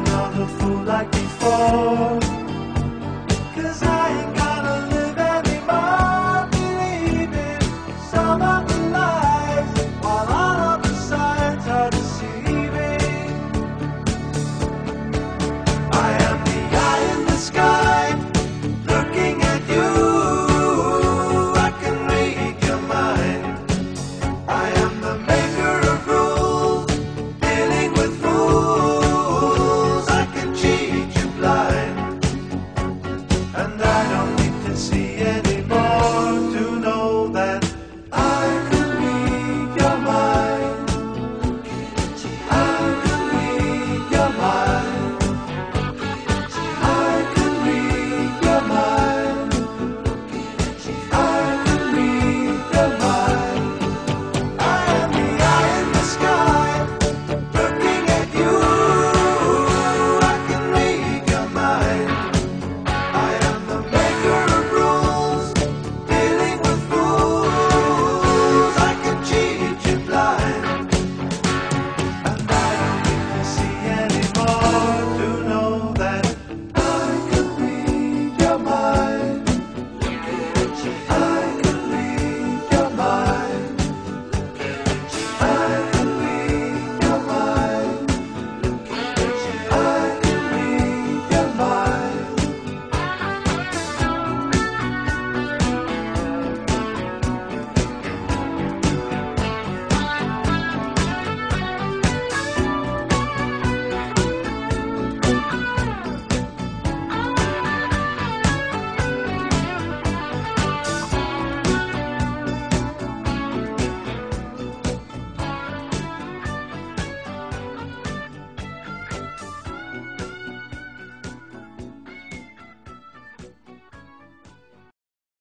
Another fool like before. Cause I ain't see.